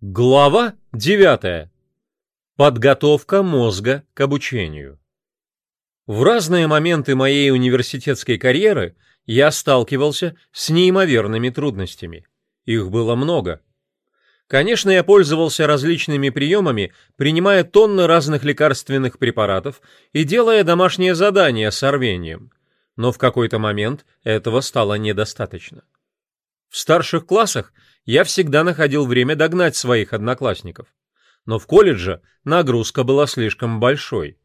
Глава 9. Подготовка мозга к обучению. В разные моменты моей университетской карьеры я сталкивался с неимоверными трудностями. Их было много. Конечно, я пользовался различными приемами, принимая тонны разных лекарственных препаратов и делая домашнее задание с рвением. Но в какой-то момент этого стало недостаточно. В старших классах – я всегда находил время догнать своих одноклассников. Но в колледже нагрузка была слишком большой.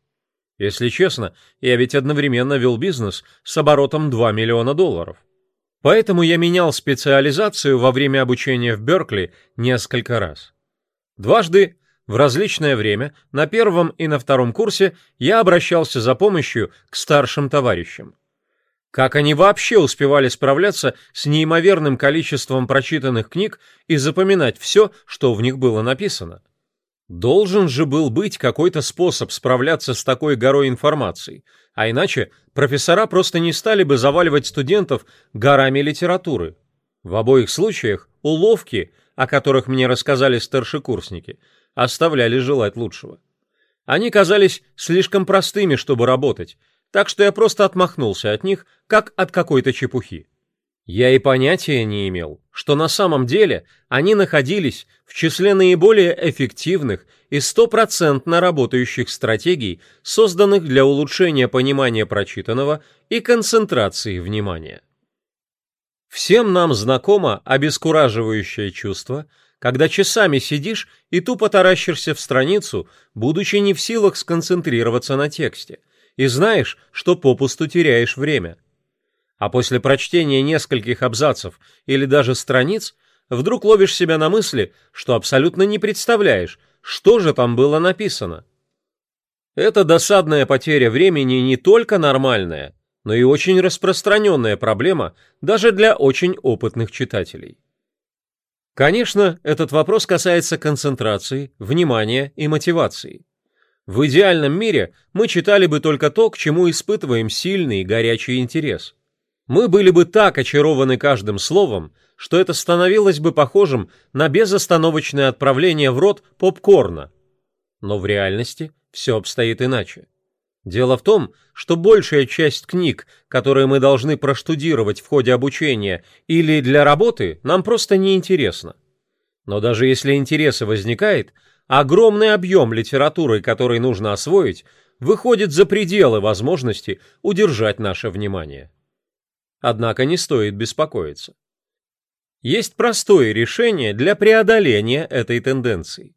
Если честно, я ведь одновременно вел бизнес с оборотом 2 миллиона долларов. Поэтому я менял специализацию во время обучения в Беркли несколько раз. Дважды в различное время на первом и на втором курсе я обращался за помощью к старшим товарищам. Как они вообще успевали справляться с неимоверным количеством прочитанных книг и запоминать все, что в них было написано? Должен же был быть какой-то способ справляться с такой горой информации, а иначе профессора просто не стали бы заваливать студентов горами литературы. В обоих случаях уловки, о которых мне рассказали старшекурсники, оставляли желать лучшего. Они казались слишком простыми, чтобы работать, так что я просто отмахнулся от них, как от какой-то чепухи. Я и понятия не имел, что на самом деле они находились в числе наиболее эффективных и стопроцентно работающих стратегий, созданных для улучшения понимания прочитанного и концентрации внимания. Всем нам знакомо обескураживающее чувство, когда часами сидишь и тупо таращишься в страницу, будучи не в силах сконцентрироваться на тексте – и знаешь, что попусту теряешь время. А после прочтения нескольких абзацев или даже страниц вдруг ловишь себя на мысли, что абсолютно не представляешь, что же там было написано. Это досадная потеря времени не только нормальная, но и очень распространенная проблема даже для очень опытных читателей. Конечно, этот вопрос касается концентрации, внимания и мотивации. В идеальном мире мы читали бы только то, к чему испытываем сильный и горячий интерес. Мы были бы так очарованы каждым словом, что это становилось бы похожим на безостановочное отправление в рот попкорна. Но в реальности все обстоит иначе. Дело в том, что большая часть книг, которые мы должны проштудировать в ходе обучения или для работы, нам просто неинтересна. Но даже если интересы возникает – Огромный объем литературы, который нужно освоить, выходит за пределы возможности удержать наше внимание. Однако не стоит беспокоиться. Есть простое решение для преодоления этой тенденции.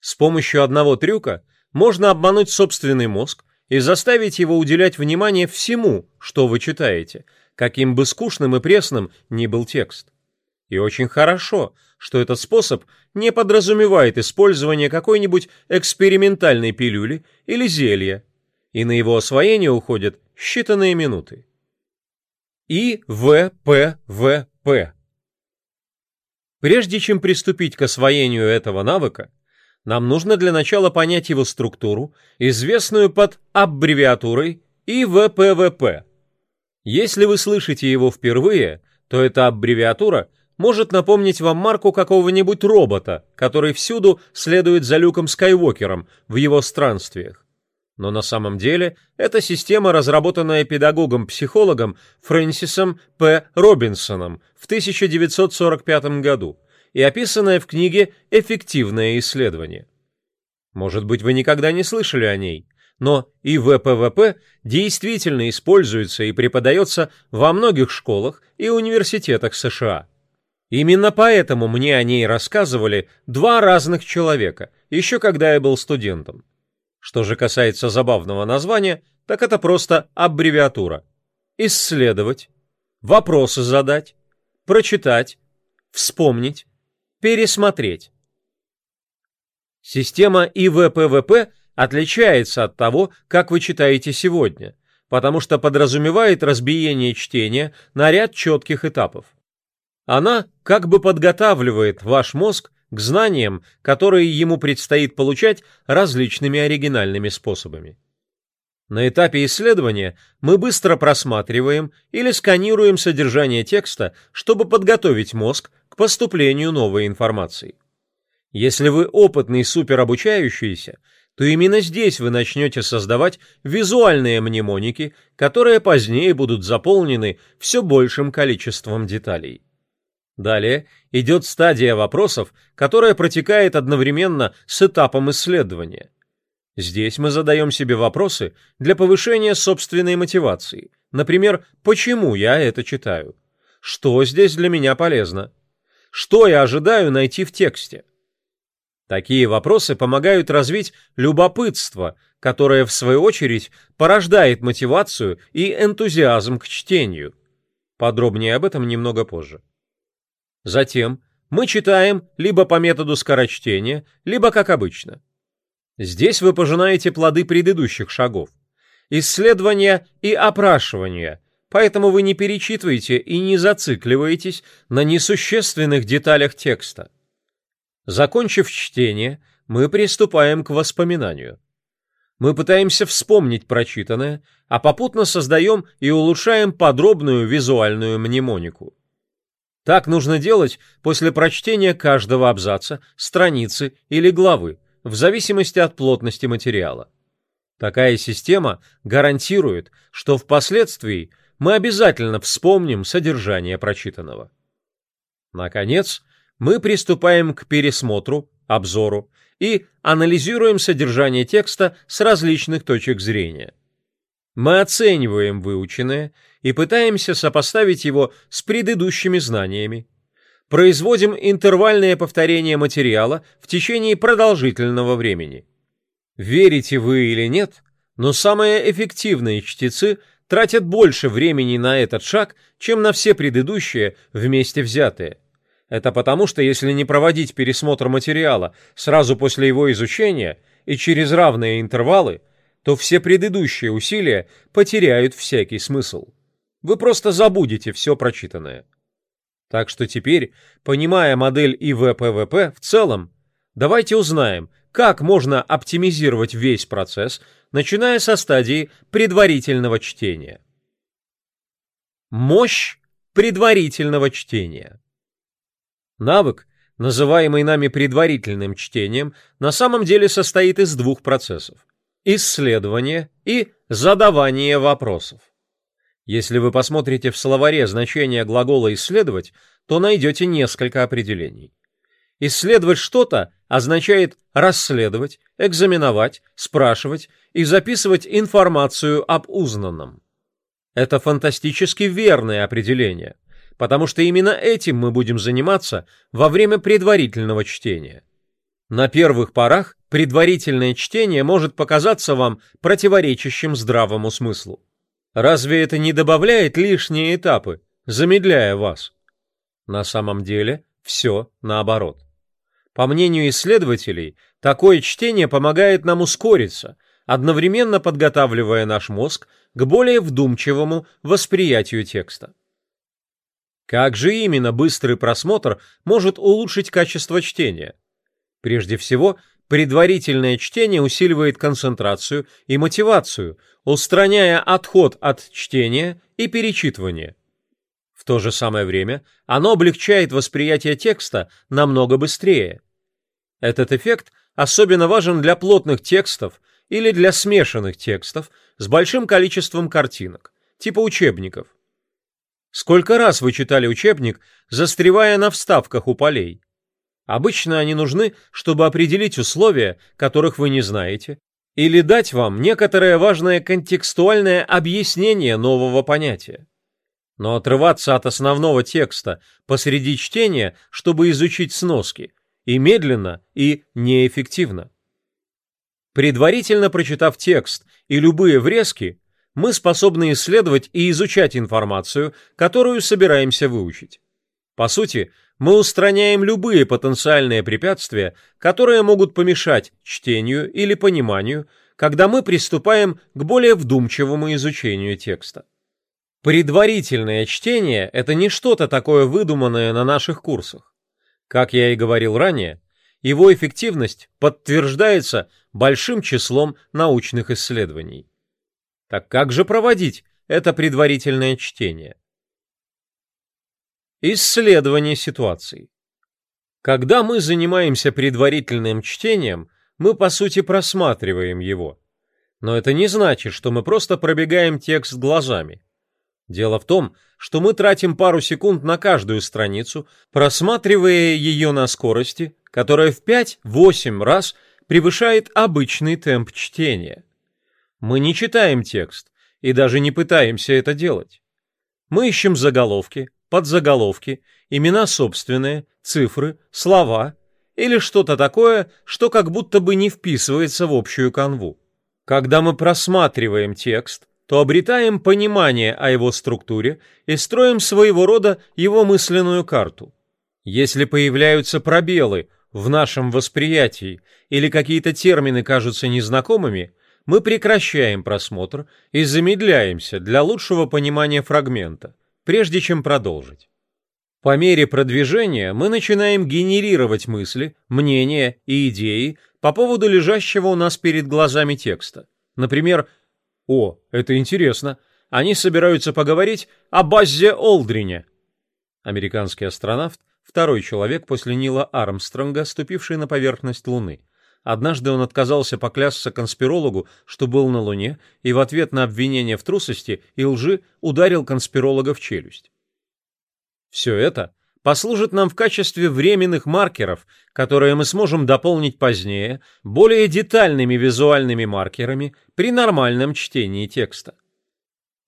С помощью одного трюка можно обмануть собственный мозг и заставить его уделять внимание всему, что вы читаете, каким бы скучным и пресным ни был текст. И очень хорошо, что этот способ не подразумевает использование какой-нибудь экспериментальной пилюли или зелья, и на его освоение уходят считанные минуты. ИВПВП. Прежде чем приступить к освоению этого навыка, нам нужно для начала понять его структуру, известную под аббревиатурой ИВПВП. Если вы слышите его впервые, то эта аббревиатура может напомнить вам марку какого-нибудь робота, который всюду следует за Люком Скайуокером в его странствиях. Но на самом деле это система, разработанная педагогом-психологом Фрэнсисом П. Робинсоном в 1945 году и описанная в книге «Эффективное исследование». Может быть, вы никогда не слышали о ней, но и ВПВП действительно используется и преподается во многих школах и университетах США. Именно поэтому мне о ней рассказывали два разных человека, еще когда я был студентом. Что же касается забавного названия, так это просто аббревиатура. Исследовать, вопросы задать, прочитать, вспомнить, пересмотреть. Система ИВПВП отличается от того, как вы читаете сегодня, потому что подразумевает разбиение чтения на ряд четких этапов. Она как бы подготавливает ваш мозг к знаниям, которые ему предстоит получать различными оригинальными способами. На этапе исследования мы быстро просматриваем или сканируем содержание текста, чтобы подготовить мозг к поступлению новой информации. Если вы опытный суперобучающийся, то именно здесь вы начнете создавать визуальные мнемоники, которые позднее будут заполнены все большим количеством деталей. Далее идет стадия вопросов, которая протекает одновременно с этапом исследования. Здесь мы задаем себе вопросы для повышения собственной мотивации. Например, почему я это читаю? Что здесь для меня полезно? Что я ожидаю найти в тексте? Такие вопросы помогают развить любопытство, которое, в свою очередь, порождает мотивацию и энтузиазм к чтению. Подробнее об этом немного позже. Затем мы читаем либо по методу скорочтения, либо как обычно. Здесь вы пожинаете плоды предыдущих шагов. Исследования и опрашивания, поэтому вы не перечитываете и не зацикливаетесь на несущественных деталях текста. Закончив чтение, мы приступаем к воспоминанию. Мы пытаемся вспомнить прочитанное, а попутно создаем и улучшаем подробную визуальную мнемонику. Так нужно делать после прочтения каждого абзаца, страницы или главы, в зависимости от плотности материала. Такая система гарантирует, что впоследствии мы обязательно вспомним содержание прочитанного. Наконец, мы приступаем к пересмотру, обзору и анализируем содержание текста с различных точек зрения. Мы оцениваем выученное и пытаемся сопоставить его с предыдущими знаниями. Производим интервальное повторение материала в течение продолжительного времени. Верите вы или нет, но самые эффективные чтецы тратят больше времени на этот шаг, чем на все предыдущие вместе взятые. Это потому, что если не проводить пересмотр материала сразу после его изучения и через равные интервалы, то все предыдущие усилия потеряют всякий смысл. Вы просто забудете все прочитанное. Так что теперь, понимая модель ИВПВП в целом, давайте узнаем, как можно оптимизировать весь процесс, начиная со стадии предварительного чтения. Мощь предварительного чтения. Навык, называемый нами предварительным чтением, на самом деле состоит из двух процессов – исследование и задавание вопросов. Если вы посмотрите в словаре значение глагола «исследовать», то найдете несколько определений. Исследовать что-то означает расследовать, экзаменовать, спрашивать и записывать информацию об узнанном. Это фантастически верное определение, потому что именно этим мы будем заниматься во время предварительного чтения. На первых порах предварительное чтение может показаться вам противоречащим здравому смыслу. Разве это не добавляет лишние этапы, замедляя вас? На самом деле все наоборот. По мнению исследователей, такое чтение помогает нам ускориться, одновременно подготавливая наш мозг к более вдумчивому восприятию текста. Как же именно быстрый просмотр может улучшить качество чтения? Прежде всего, Предварительное чтение усиливает концентрацию и мотивацию, устраняя отход от чтения и перечитывания. В то же самое время оно облегчает восприятие текста намного быстрее. Этот эффект особенно важен для плотных текстов или для смешанных текстов с большим количеством картинок, типа учебников. Сколько раз вы читали учебник, застревая на вставках у полей? Обычно они нужны, чтобы определить условия, которых вы не знаете, или дать вам некоторое важное контекстуальное объяснение нового понятия. Но отрываться от основного текста посреди чтения, чтобы изучить сноски, и медленно, и неэффективно. Предварительно прочитав текст и любые врезки, мы способны исследовать и изучать информацию, которую собираемся выучить. По сути, мы устраняем любые потенциальные препятствия, которые могут помешать чтению или пониманию, когда мы приступаем к более вдумчивому изучению текста. Предварительное чтение – это не что-то такое выдуманное на наших курсах. Как я и говорил ранее, его эффективность подтверждается большим числом научных исследований. Так как же проводить это предварительное чтение? Исследование ситуации. Когда мы занимаемся предварительным чтением, мы по сути просматриваем его. Но это не значит, что мы просто пробегаем текст глазами. Дело в том, что мы тратим пару секунд на каждую страницу, просматривая ее на скорости, которая в 5-8 раз превышает обычный темп чтения. Мы не читаем текст и даже не пытаемся это делать. Мы ищем заголовки, подзаголовки, имена собственные, цифры, слова или что-то такое, что как будто бы не вписывается в общую канву. Когда мы просматриваем текст, то обретаем понимание о его структуре и строим своего рода его мысленную карту. Если появляются пробелы в нашем восприятии или какие-то термины кажутся незнакомыми, мы прекращаем просмотр и замедляемся для лучшего понимания фрагмента – прежде чем продолжить. По мере продвижения мы начинаем генерировать мысли, мнения и идеи по поводу лежащего у нас перед глазами текста. Например, «О, это интересно, они собираются поговорить о базе Олдрине». Американский астронавт – второй человек после Нила Армстронга, ступивший на поверхность Луны – Однажды он отказался поклясться конспирологу, что был на Луне, и в ответ на обвинение в трусости и лжи ударил конспиролога в челюсть. Все это послужит нам в качестве временных маркеров, которые мы сможем дополнить позднее более детальными визуальными маркерами при нормальном чтении текста.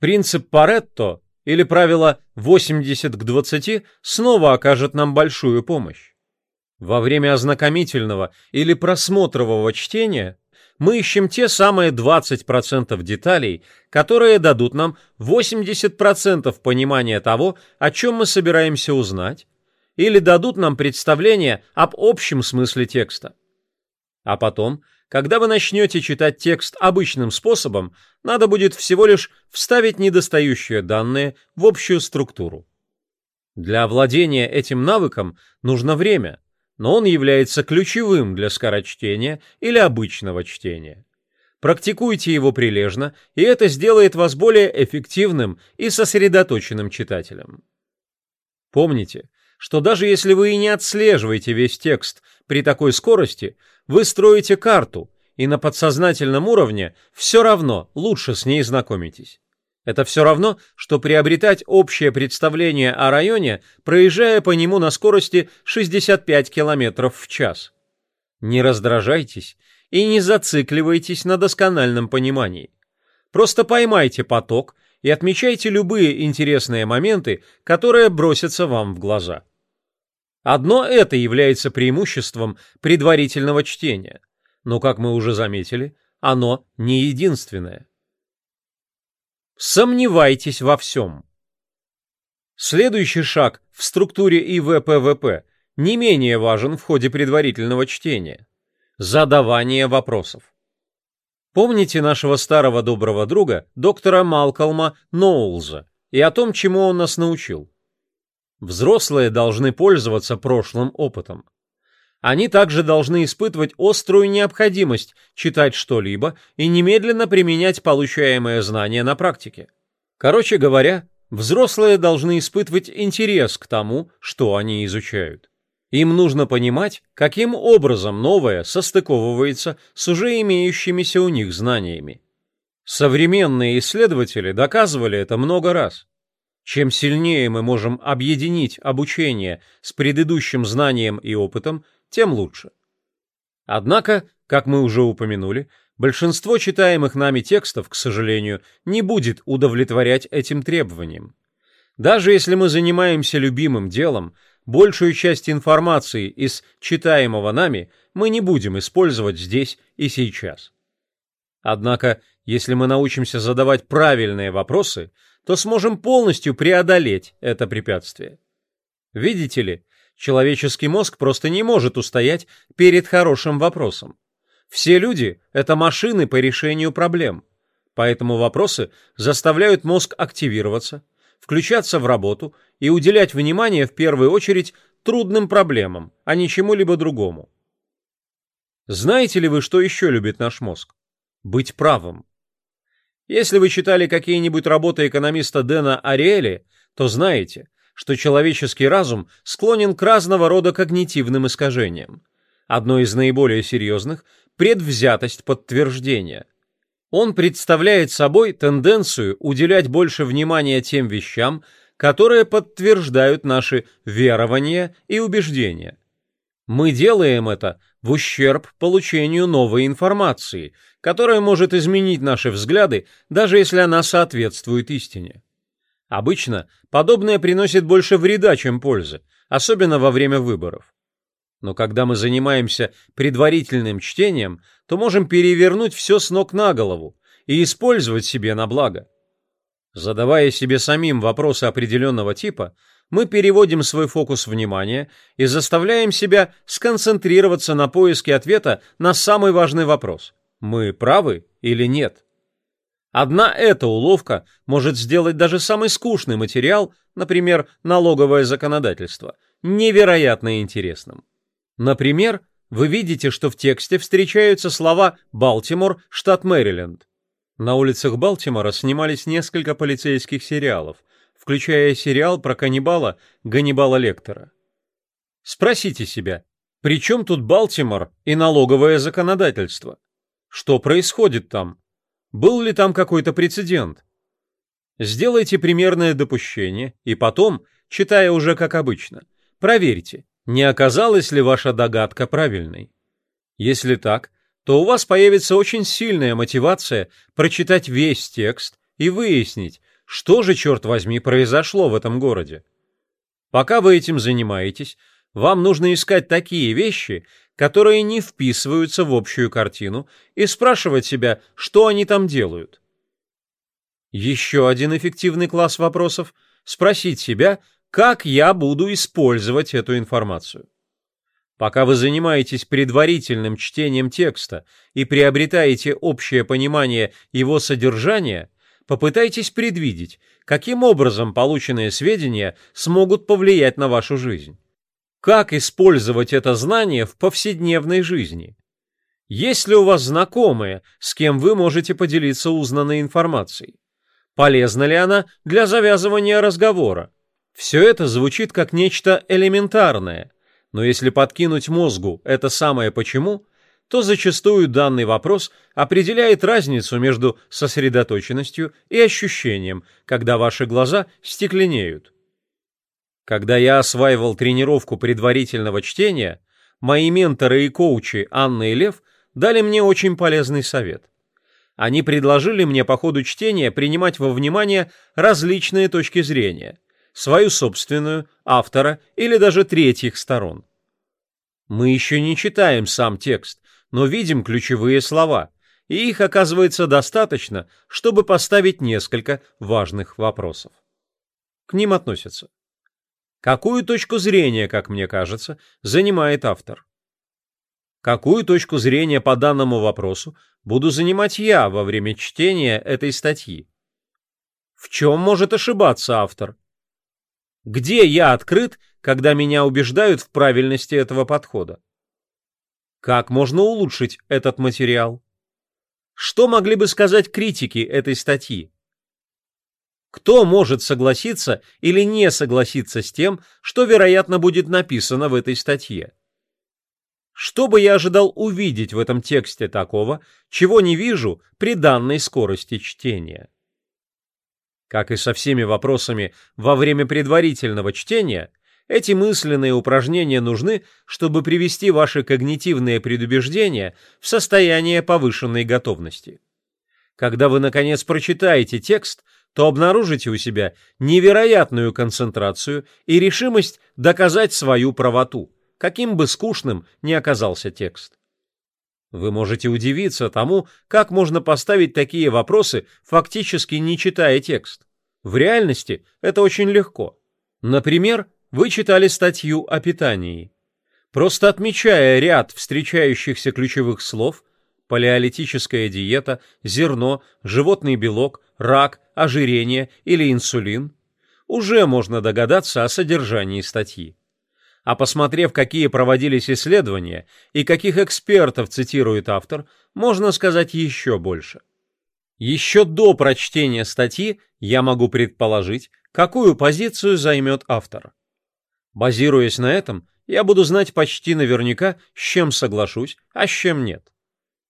Принцип Паретто или правило 80 к 20 снова окажет нам большую помощь. Во время ознакомительного или просмотрового чтения мы ищем те самые 20% деталей, которые дадут нам 80% понимания того, о чем мы собираемся узнать, или дадут нам представление об общем смысле текста. А потом, когда вы начнете читать текст обычным способом, надо будет всего лишь вставить недостающие данные в общую структуру. Для владения этим навыком нужно время – но он является ключевым для скорочтения или обычного чтения. Практикуйте его прилежно, и это сделает вас более эффективным и сосредоточенным читателем. Помните, что даже если вы и не отслеживаете весь текст при такой скорости, вы строите карту, и на подсознательном уровне все равно лучше с ней знакомитесь. Это все равно, что приобретать общее представление о районе, проезжая по нему на скорости 65 км в час. Не раздражайтесь и не зацикливайтесь на доскональном понимании. Просто поймайте поток и отмечайте любые интересные моменты, которые бросятся вам в глаза. Одно это является преимуществом предварительного чтения, но, как мы уже заметили, оно не единственное. Сомневайтесь во всем. Следующий шаг в структуре ИВПВП не менее важен в ходе предварительного чтения. Задавание вопросов. Помните нашего старого доброго друга, доктора Малкольма Ноулза, и о том, чему он нас научил? Взрослые должны пользоваться прошлым опытом. Они также должны испытывать острую необходимость читать что-либо и немедленно применять получаемое знание на практике. Короче говоря, взрослые должны испытывать интерес к тому, что они изучают. Им нужно понимать, каким образом новое состыковывается с уже имеющимися у них знаниями. Современные исследователи доказывали это много раз. Чем сильнее мы можем объединить обучение с предыдущим знанием и опытом, тем лучше. Однако, как мы уже упомянули, большинство читаемых нами текстов, к сожалению, не будет удовлетворять этим требованиям. Даже если мы занимаемся любимым делом, большую часть информации из читаемого нами мы не будем использовать здесь и сейчас. Однако, если мы научимся задавать правильные вопросы, то сможем полностью преодолеть это препятствие. Видите ли, Человеческий мозг просто не может устоять перед хорошим вопросом. Все люди – это машины по решению проблем. Поэтому вопросы заставляют мозг активироваться, включаться в работу и уделять внимание в первую очередь трудным проблемам, а не чему-либо другому. Знаете ли вы, что еще любит наш мозг? Быть правым. Если вы читали какие-нибудь работы экономиста Дэна Ариэли, то знаете, что человеческий разум склонен к разного рода когнитивным искажениям. Одно из наиболее серьезных – предвзятость подтверждения. Он представляет собой тенденцию уделять больше внимания тем вещам, которые подтверждают наши верования и убеждения. Мы делаем это в ущерб получению новой информации, которая может изменить наши взгляды, даже если она соответствует истине. Обычно подобное приносит больше вреда, чем пользы, особенно во время выборов. Но когда мы занимаемся предварительным чтением, то можем перевернуть все с ног на голову и использовать себе на благо. Задавая себе самим вопросы определенного типа, мы переводим свой фокус внимания и заставляем себя сконцентрироваться на поиске ответа на самый важный вопрос – мы правы или нет? Одна эта уловка может сделать даже самый скучный материал, например, налоговое законодательство, невероятно интересным. Например, вы видите, что в тексте встречаются слова «Балтимор», штат Мэриленд. На улицах Балтимора снимались несколько полицейских сериалов, включая сериал про каннибала Ганнибала Лектора. Спросите себя, при чем тут Балтимор и налоговое законодательство? Что происходит там? Был ли там какой-то прецедент? Сделайте примерное допущение и потом, читая уже как обычно, проверьте, не оказалась ли ваша догадка правильной. Если так, то у вас появится очень сильная мотивация прочитать весь текст и выяснить, что же, черт возьми, произошло в этом городе. Пока вы этим занимаетесь, вам нужно искать такие вещи, которые не вписываются в общую картину, и спрашивать себя, что они там делают. Еще один эффективный класс вопросов – спросить себя, как я буду использовать эту информацию. Пока вы занимаетесь предварительным чтением текста и приобретаете общее понимание его содержания, попытайтесь предвидеть, каким образом полученные сведения смогут повлиять на вашу жизнь как использовать это знание в повседневной жизни. Есть ли у вас знакомые, с кем вы можете поделиться узнанной информацией? Полезна ли она для завязывания разговора? Все это звучит как нечто элементарное, но если подкинуть мозгу это самое «почему», то зачастую данный вопрос определяет разницу между сосредоточенностью и ощущением, когда ваши глаза стекленеют. Когда я осваивал тренировку предварительного чтения, мои менторы и коучи Анна и Лев дали мне очень полезный совет. Они предложили мне по ходу чтения принимать во внимание различные точки зрения, свою собственную, автора или даже третьих сторон. Мы еще не читаем сам текст, но видим ключевые слова, и их оказывается достаточно, чтобы поставить несколько важных вопросов. К ним относятся Какую точку зрения, как мне кажется, занимает автор? Какую точку зрения по данному вопросу буду занимать я во время чтения этой статьи? В чем может ошибаться автор? Где я открыт, когда меня убеждают в правильности этого подхода? Как можно улучшить этот материал? Что могли бы сказать критики этой статьи? Кто может согласиться или не согласиться с тем, что, вероятно, будет написано в этой статье? Что бы я ожидал увидеть в этом тексте такого, чего не вижу при данной скорости чтения? Как и со всеми вопросами во время предварительного чтения, эти мысленные упражнения нужны, чтобы привести ваши когнитивные предубеждения в состояние повышенной готовности. Когда вы, наконец, прочитаете текст – то обнаружите у себя невероятную концентрацию и решимость доказать свою правоту, каким бы скучным ни оказался текст. Вы можете удивиться тому, как можно поставить такие вопросы, фактически не читая текст. В реальности это очень легко. Например, вы читали статью о питании. Просто отмечая ряд встречающихся ключевых слов, палеолитическая диета, зерно, животный белок, рак, ожирение или инсулин, уже можно догадаться о содержании статьи. А посмотрев, какие проводились исследования и каких экспертов цитирует автор, можно сказать еще больше. Еще до прочтения статьи я могу предположить, какую позицию займет автор. Базируясь на этом, я буду знать почти наверняка, с чем соглашусь, а с чем нет.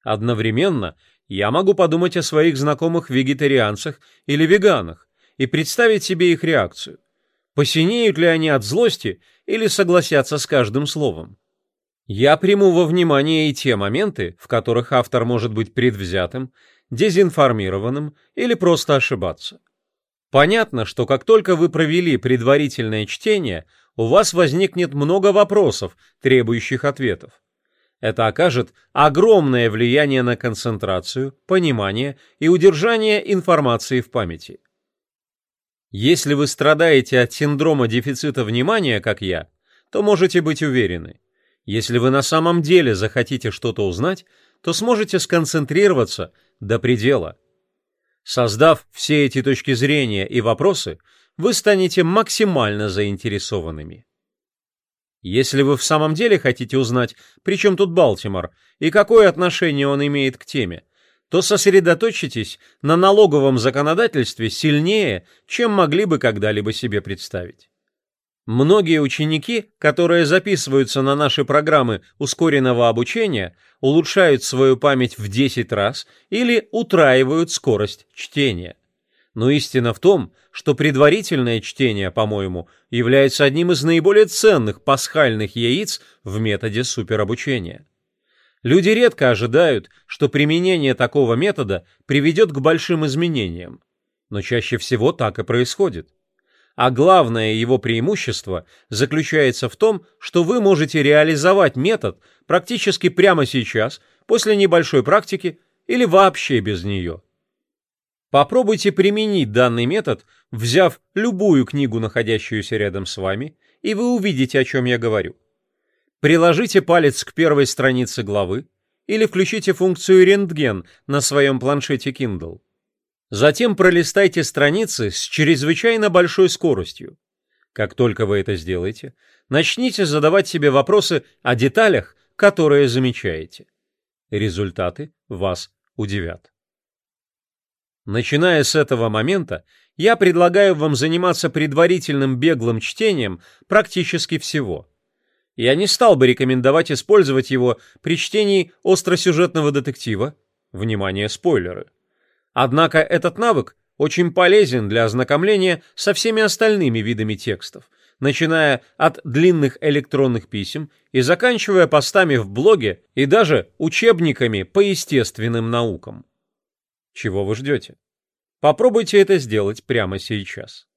Одновременно я могу подумать о своих знакомых вегетарианцах или веганах и представить себе их реакцию. Посинеют ли они от злости или согласятся с каждым словом? Я приму во внимание и те моменты, в которых автор может быть предвзятым, дезинформированным или просто ошибаться. Понятно, что как только вы провели предварительное чтение, у вас возникнет много вопросов, требующих ответов. Это окажет огромное влияние на концентрацию, понимание и удержание информации в памяти. Если вы страдаете от синдрома дефицита внимания, как я, то можете быть уверены. Если вы на самом деле захотите что-то узнать, то сможете сконцентрироваться до предела. Создав все эти точки зрения и вопросы, вы станете максимально заинтересованными. Если вы в самом деле хотите узнать, при чем тут Балтимор и какое отношение он имеет к теме, то сосредоточитесь на налоговом законодательстве сильнее, чем могли бы когда-либо себе представить. Многие ученики, которые записываются на наши программы ускоренного обучения, улучшают свою память в 10 раз или утраивают скорость чтения. Но истина в том, что предварительное чтение, по-моему, является одним из наиболее ценных пасхальных яиц в методе суперобучения. Люди редко ожидают, что применение такого метода приведет к большим изменениям, но чаще всего так и происходит. А главное его преимущество заключается в том, что вы можете реализовать метод практически прямо сейчас, после небольшой практики или вообще без нее – Попробуйте применить данный метод, взяв любую книгу, находящуюся рядом с вами, и вы увидите, о чем я говорю. Приложите палец к первой странице главы или включите функцию «Рентген» на своем планшете Kindle. Затем пролистайте страницы с чрезвычайно большой скоростью. Как только вы это сделаете, начните задавать себе вопросы о деталях, которые замечаете. Результаты вас удивят. Начиная с этого момента, я предлагаю вам заниматься предварительным беглым чтением практически всего. Я не стал бы рекомендовать использовать его при чтении остросюжетного детектива. Внимание, спойлеры. Однако этот навык очень полезен для ознакомления со всеми остальными видами текстов, начиная от длинных электронных писем и заканчивая постами в блоге и даже учебниками по естественным наукам. Чего вы ждете? Попробуйте это сделать прямо сейчас.